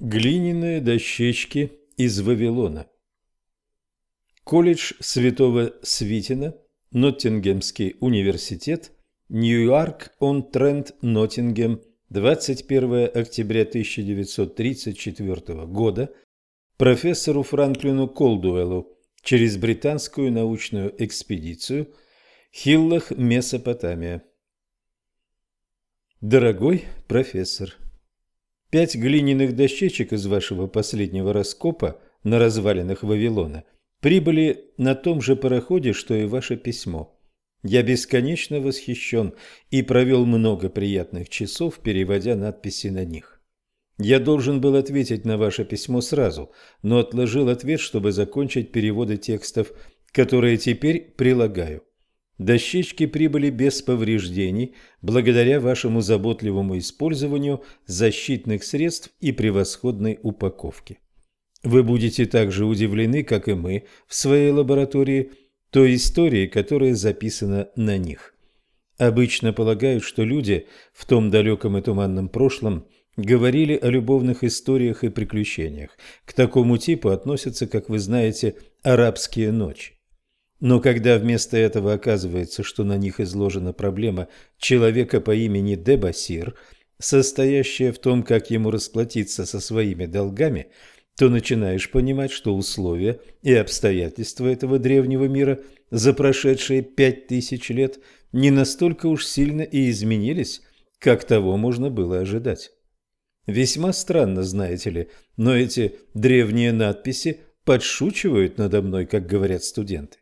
Глиняные дощечки из Вавилона. Колледж Святого Свитина, Ноттингемский университет, Ньюарк-он-Трент, Ноттингем, 21 октября 1934 года, профессору Франклину Колдуэллу через британскую научную экспедицию Хиллах, Месопотамия. Дорогой профессор, Пять глиняных дощечек из вашего последнего раскопа на развалинах Вавилона прибыли на том же пароходе, что и ваше письмо. Я бесконечно восхищен и провел много приятных часов, переводя надписи на них. Я должен был ответить на ваше письмо сразу, но отложил ответ, чтобы закончить переводы текстов, которые теперь прилагаю. Дощечки прибыли без повреждений благодаря вашему заботливому использованию защитных средств и превосходной упаковке. Вы будете также удивлены, как и мы, в своей лаборатории, той историей, которая записана на них. Обычно полагают, что люди в том далеком и туманном прошлом говорили о любовных историях и приключениях. К такому типу относятся, как вы знаете, арабские ночи. Но когда вместо этого оказывается, что на них изложена проблема человека по имени Дебасир, состоящая в том, как ему расплатиться со своими долгами, то начинаешь понимать, что условия и обстоятельства этого древнего мира за прошедшие пять тысяч лет не настолько уж сильно и изменились, как того можно было ожидать. Весьма странно, знаете ли, но эти древние надписи подшучивают надо мной, как говорят студенты.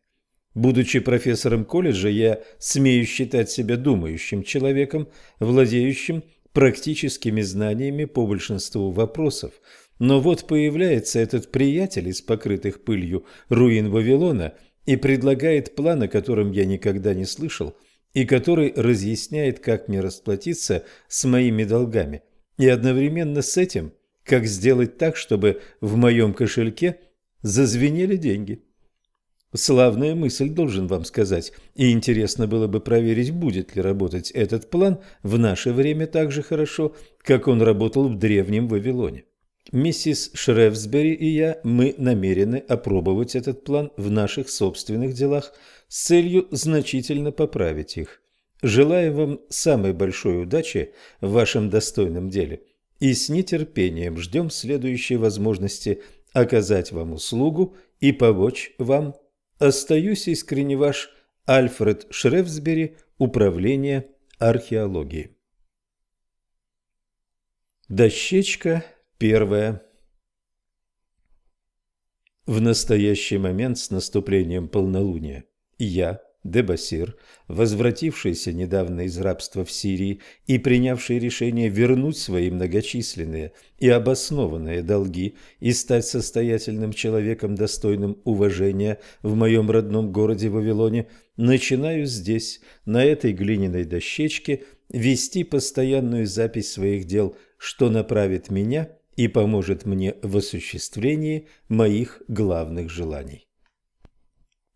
Будучи профессором колледжа, я смею считать себя думающим человеком, владеющим практическими знаниями по большинству вопросов. Но вот появляется этот приятель из покрытых пылью руин Вавилона и предлагает план, о котором я никогда не слышал, и который разъясняет, как мне расплатиться с моими долгами, и одновременно с этим, как сделать так, чтобы в моем кошельке зазвенели деньги. Славная мысль, должен вам сказать, и интересно было бы проверить, будет ли работать этот план в наше время так же хорошо, как он работал в древнем Вавилоне. Миссис Шрефсбери и я, мы намерены опробовать этот план в наших собственных делах с целью значительно поправить их. Желаю вам самой большой удачи в вашем достойном деле и с нетерпением ждем следующей возможности оказать вам услугу и помочь вам Остаюсь искренне ваш Альфред Шрефсбери, Управление археологии. Дощечка первая. В настоящий момент с наступлением полнолуния я, Дебасир, возвратившийся недавно из рабства в Сирии и принявший решение вернуть свои многочисленные и обоснованные долги и стать состоятельным человеком, достойным уважения в моем родном городе Вавилоне, начинаю здесь, на этой глиняной дощечке, вести постоянную запись своих дел, что направит меня и поможет мне в осуществлении моих главных желаний.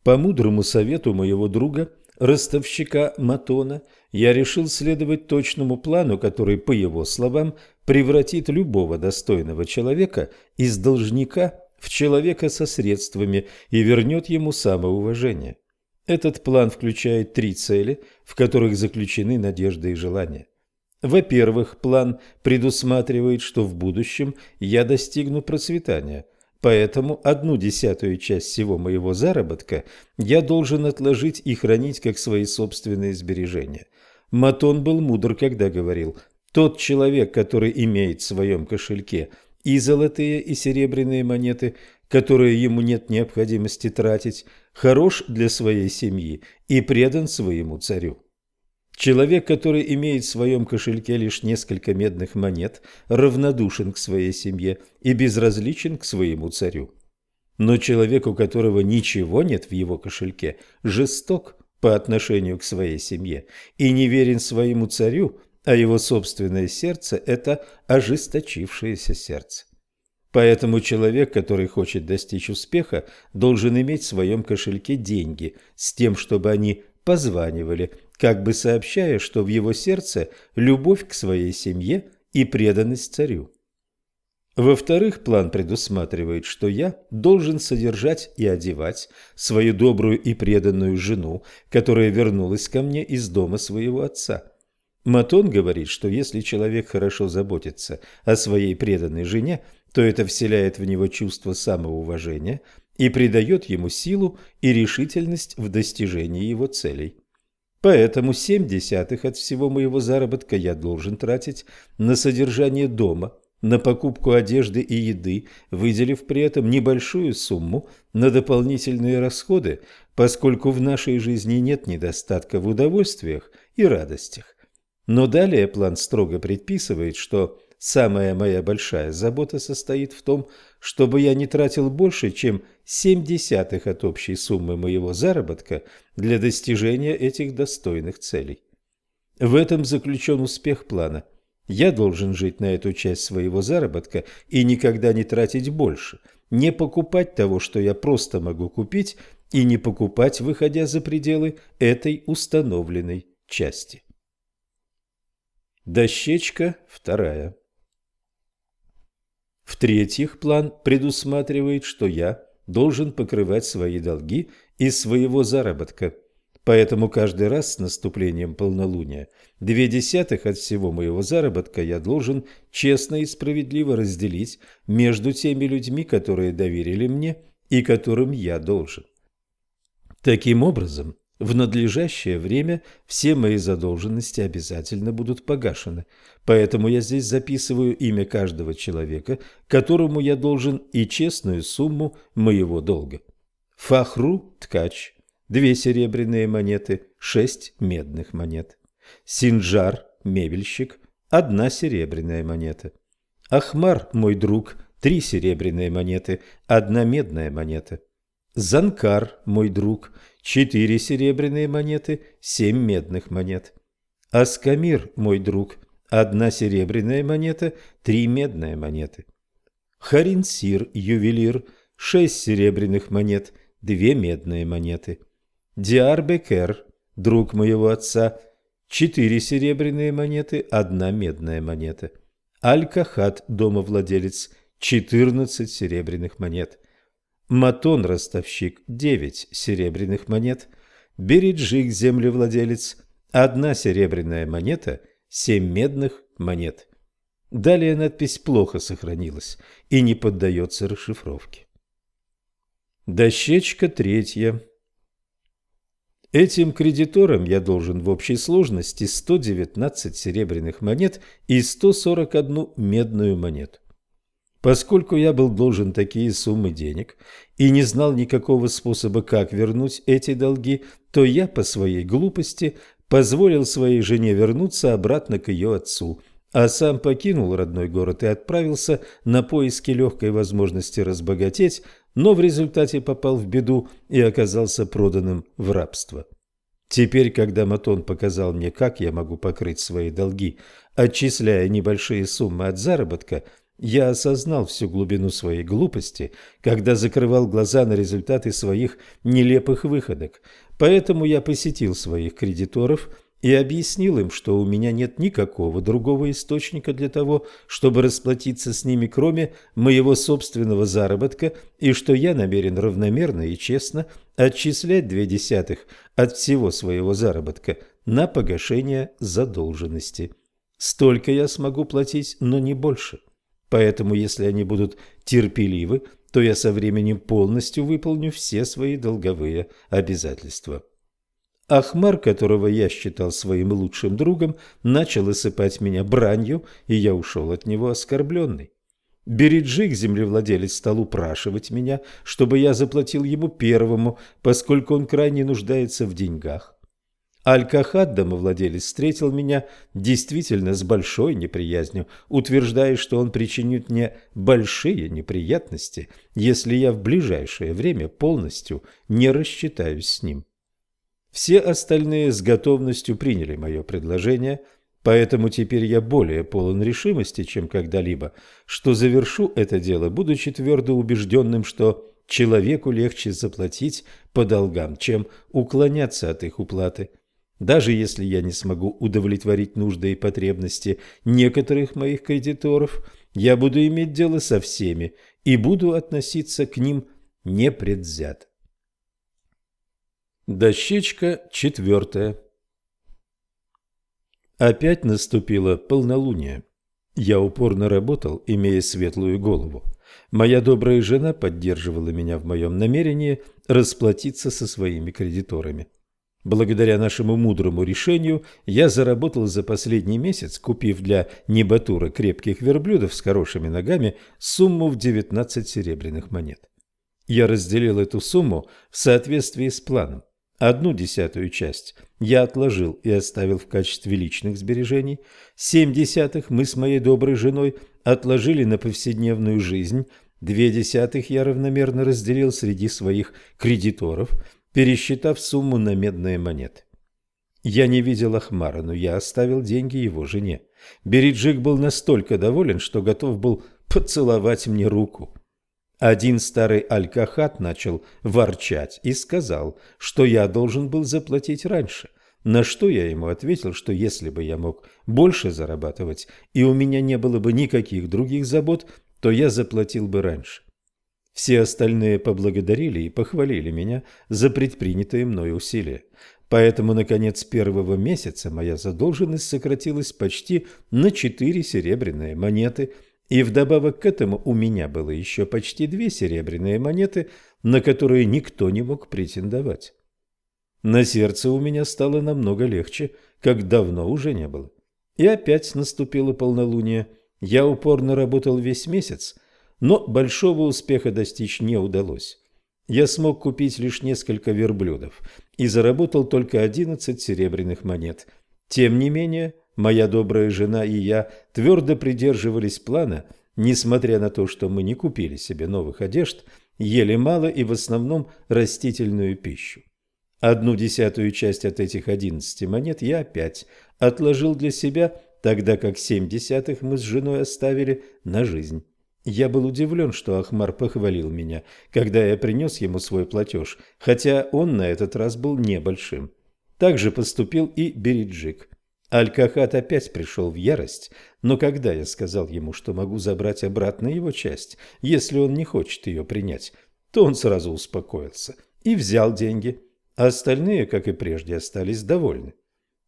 По мудрому совету моего друга, ростовщика Матона, я решил следовать точному плану, который, по его словам, превратит любого достойного человека из должника в человека со средствами и вернет ему самоуважение. Этот план включает три цели, в которых заключены надежды и желания. Во-первых, план предусматривает, что в будущем я достигну процветания – Поэтому одну десятую часть всего моего заработка я должен отложить и хранить как свои собственные сбережения. Матон был мудр, когда говорил, тот человек, который имеет в своем кошельке и золотые, и серебряные монеты, которые ему нет необходимости тратить, хорош для своей семьи и предан своему царю. Человек, который имеет в своем кошельке лишь несколько медных монет, равнодушен к своей семье и безразличен к своему царю. Но человек, у которого ничего нет в его кошельке, жесток по отношению к своей семье и не верен своему царю, а его собственное сердце – это ожесточившееся сердце. Поэтому человек, который хочет достичь успеха, должен иметь в своем кошельке деньги с тем, чтобы они позванивали как бы сообщая, что в его сердце любовь к своей семье и преданность царю. Во-вторых, план предусматривает, что я должен содержать и одевать свою добрую и преданную жену, которая вернулась ко мне из дома своего отца. Матон говорит, что если человек хорошо заботится о своей преданной жене, то это вселяет в него чувство самоуважения и придает ему силу и решительность в достижении его целей. Поэтому семь десятых от всего моего заработка я должен тратить на содержание дома, на покупку одежды и еды, выделив при этом небольшую сумму на дополнительные расходы, поскольку в нашей жизни нет недостатка в удовольствиях и радостях. Но далее план строго предписывает, что самая моя большая забота состоит в том, чтобы я не тратил больше, чем семь десятых от общей суммы моего заработка для достижения этих достойных целей. В этом заключен успех плана. Я должен жить на эту часть своего заработка и никогда не тратить больше, не покупать того, что я просто могу купить, и не покупать, выходя за пределы этой установленной части. Дощечка вторая. В-третьих, план предусматривает, что я должен покрывать свои долги из своего заработка. Поэтому каждый раз с наступлением полнолуния две десятых от всего моего заработка я должен честно и справедливо разделить между теми людьми, которые доверили мне и которым я должен. Таким образом, в надлежащее время все мои задолженности обязательно будут погашены, поэтому я здесь записываю имя каждого человека, которому я должен и честную сумму моего долга. Фахру – ткач, две серебряные монеты, шесть медных монет. Синджар – мебельщик, одна серебряная монета. Ахмар – мой друг, три серебряные монеты, одна медная монета. Занкар – мой друг – четыре серебряные монеты, семь медных монет. Аскамир, мой друг, одна серебряная монета, три медные монеты. Харинсир, ювелир, шесть серебряных монет, две медные монеты. Диарбекер, друг моего отца, четыре серебряные монеты, одна медная монета. Аль-Кахат, домовладелец, четырнадцать серебряных монет. Матон ростовщик – 9 серебряных монет, Бериджик землевладелец – одна серебряная монета, 7 медных монет. Далее надпись плохо сохранилась и не поддается расшифровке. Дощечка третья. Этим кредиторам я должен в общей сложности 119 серебряных монет и 141 медную монету. Поскольку я был должен такие суммы денег и не знал никакого способа, как вернуть эти долги, то я по своей глупости позволил своей жене вернуться обратно к ее отцу, а сам покинул родной город и отправился на поиски легкой возможности разбогатеть, но в результате попал в беду и оказался проданным в рабство. Теперь, когда Матон показал мне, как я могу покрыть свои долги, отчисляя небольшие суммы от заработка – я осознал всю глубину своей глупости, когда закрывал глаза на результаты своих нелепых выходок, поэтому я посетил своих кредиторов и объяснил им, что у меня нет никакого другого источника для того, чтобы расплатиться с ними, кроме моего собственного заработка, и что я намерен равномерно и честно отчислять две десятых от всего своего заработка на погашение задолженности. Столько я смогу платить, но не больше. Поэтому, если они будут терпеливы, то я со временем полностью выполню все свои долговые обязательства. Ахмар, которого я считал своим лучшим другом, начал осыпать меня бранью, и я ушел от него оскорбленный. Береджик, землевладелец, стал упрашивать меня, чтобы я заплатил ему первому, поскольку он крайне нуждается в деньгах. Аль-Кахад, домовладелец, встретил меня действительно с большой неприязнью, утверждая, что он причинит мне большие неприятности, если я в ближайшее время полностью не рассчитаюсь с ним. Все остальные с готовностью приняли мое предложение, поэтому теперь я более полон решимости, чем когда-либо, что завершу это дело, будучи твердо убежденным, что человеку легче заплатить по долгам, чем уклоняться от их уплаты. Даже если я не смогу удовлетворить нужды и потребности некоторых моих кредиторов, Я буду иметь дело со всеми и буду относиться к ним непредвзято. Дощечка четвертая. Опять наступило полнолуние. Я упорно работал, имея светлую голову. Моя добрая жена поддерживала меня в моем намерении расплатиться со своими кредиторами. Благодаря нашему мудрому решению я заработал за последний месяц, купив для Небатура крепких верблюдов с хорошими ногами, сумму в 19 серебряных монет. Я разделил эту сумму в соответствии с планом. Одну десятую часть я отложил и оставил в качестве личных сбережений. Семь десятых мы с моей доброй женой отложили на повседневную жизнь. Две десятых я равномерно разделил среди своих кредиторов, пересчитав сумму на медные монеты. Я не видел Ахмара, но я оставил деньги его жене. Бериджик был настолько доволен, что готов был поцеловать мне руку. Один старый алькахат начал ворчать и сказал, что я должен был заплатить раньше. На что я ему ответил, что если бы я мог больше зарабатывать и у меня не было бы никаких других забот, то я заплатил бы раньше. Все остальные поблагодарили и похвалили меня за предпринятые мной усилия. Поэтому на конец первого месяца моя задолженность сократилась почти на четыре серебряные монеты – и вдобавок к этому у меня было еще почти две серебряные монеты, на которые никто не мог претендовать. На сердце у меня стало намного легче, как давно уже не было. И опять наступило полнолуние. Я упорно работал весь месяц, но большого успеха достичь не удалось. Я смог купить лишь несколько верблюдов и заработал только одиннадцать серебряных монет. Тем не менее, Моя добрая жена и я твердо придерживались плана, несмотря на то, что мы не купили себе новых одежд, ели мало и в основном растительную пищу. Одну десятую часть от этих одиннадцати монет я опять отложил для себя, тогда как семь десятых мы с женой оставили на жизнь. Я был удивлен, что Ахмар похвалил меня, когда я принес ему свой платеж, хотя он на этот раз был небольшим. Так же поступил и Бериджик. Аль-Кахат опять пришел в ярость, но когда я сказал ему, что могу забрать обратно его часть, если он не хочет ее принять, то он сразу успокоился и взял деньги, а остальные, как и прежде, остались довольны.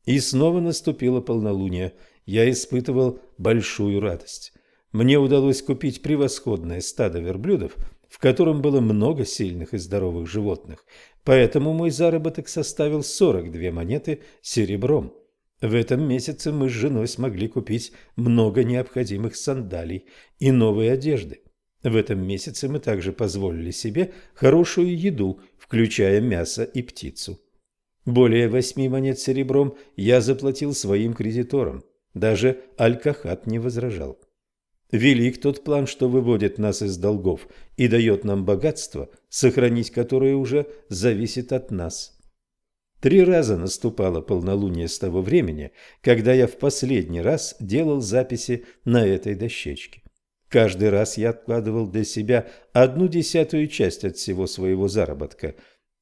И снова наступило полнолуние. Я испытывал большую радость. Мне удалось купить превосходное стадо верблюдов, в котором было много сильных и здоровых животных, поэтому мой заработок составил 42 монеты серебром. В этом месяце мы с женой смогли купить много необходимых сандалий и новой одежды. В этом месяце мы также позволили себе хорошую еду, включая мясо и птицу. Более восьми монет серебром я заплатил своим кредиторам. Даже Аль-Кахат не возражал. Велик тот план, что выводит нас из долгов и дает нам богатство, сохранить которое уже зависит от нас. Три раза наступало полнолуние с того времени, когда я в последний раз делал записи на этой дощечке. Каждый раз я откладывал для себя одну десятую часть от всего своего заработка.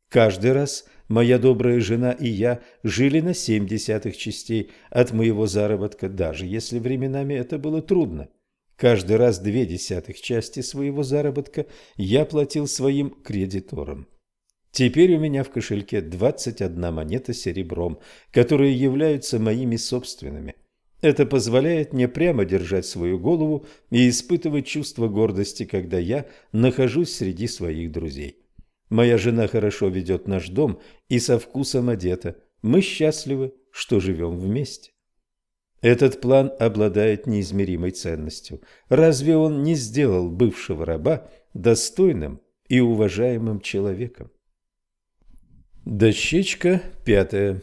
Каждый раз моя добрая жена и я жили на семь десятых частей от моего заработка, даже если временами это было трудно. Каждый раз две десятых части своего заработка я платил своим кредиторам. Теперь у меня в кошельке 21 монета серебром, которые являются моими собственными. Это позволяет мне прямо держать свою голову и испытывать чувство гордости, когда я нахожусь среди своих друзей. Моя жена хорошо ведет наш дом и со вкусом одета. Мы счастливы, что живем вместе. Этот план обладает неизмеримой ценностью. Разве он не сделал бывшего раба достойным и уважаемым человеком? Дощечка пятая.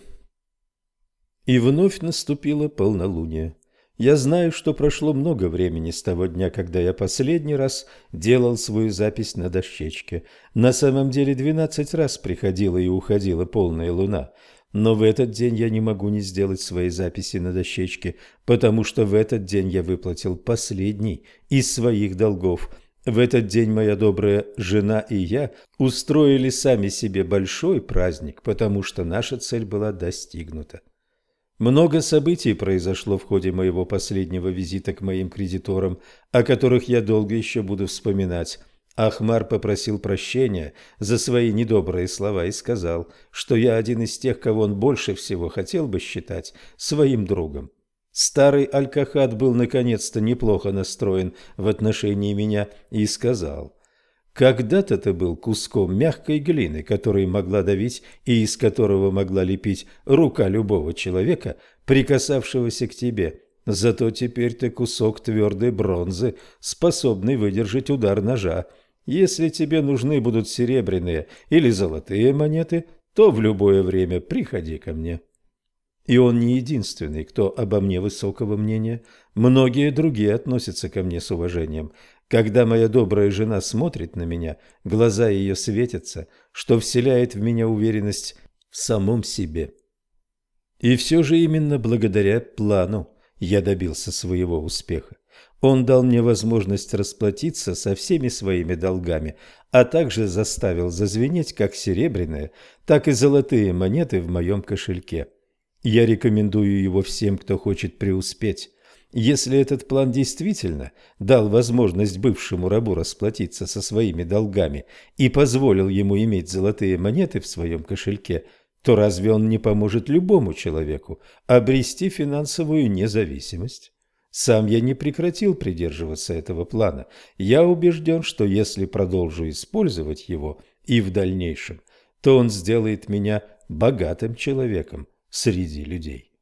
И вновь наступило полнолуние. Я знаю, что прошло много времени с того дня, когда я последний раз делал свою запись на дощечке. На самом деле двенадцать раз приходила и уходила полная луна. Но в этот день я не могу не сделать свои записи на дощечке, потому что в этот день я выплатил последний из своих долгов – в этот день моя добрая жена и я устроили сами себе большой праздник, потому что наша цель была достигнута. Много событий произошло в ходе моего последнего визита к моим кредиторам, о которых я долго еще буду вспоминать. Ахмар попросил прощения за свои недобрые слова и сказал, что я один из тех, кого он больше всего хотел бы считать своим другом. Старый Алькахат был наконец-то неплохо настроен в отношении меня и сказал, когда-то ты был куском мягкой глины, который могла давить и из которого могла лепить рука любого человека, прикасавшегося к тебе. Зато теперь ты кусок твердой бронзы, способный выдержать удар ножа. Если тебе нужны будут серебряные или золотые монеты, то в любое время приходи ко мне. И он не единственный, кто обо мне высокого мнения. Многие другие относятся ко мне с уважением. Когда моя добрая жена смотрит на меня, глаза ее светятся, что вселяет в меня уверенность в самом себе. И все же именно благодаря плану я добился своего успеха. Он дал мне возможность расплатиться со всеми своими долгами, а также заставил зазвенеть как серебряные, так и золотые монеты в моем кошельке. Я рекомендую его всем, кто хочет преуспеть. Если этот план действительно дал возможность бывшему рабу расплатиться со своими долгами и позволил ему иметь золотые монеты в своем кошельке, то разве он не поможет любому человеку обрести финансовую независимость? Сам я не прекратил придерживаться этого плана. Я убежден, что если продолжу использовать его и в дальнейшем, то он сделает меня богатым человеком среди людей.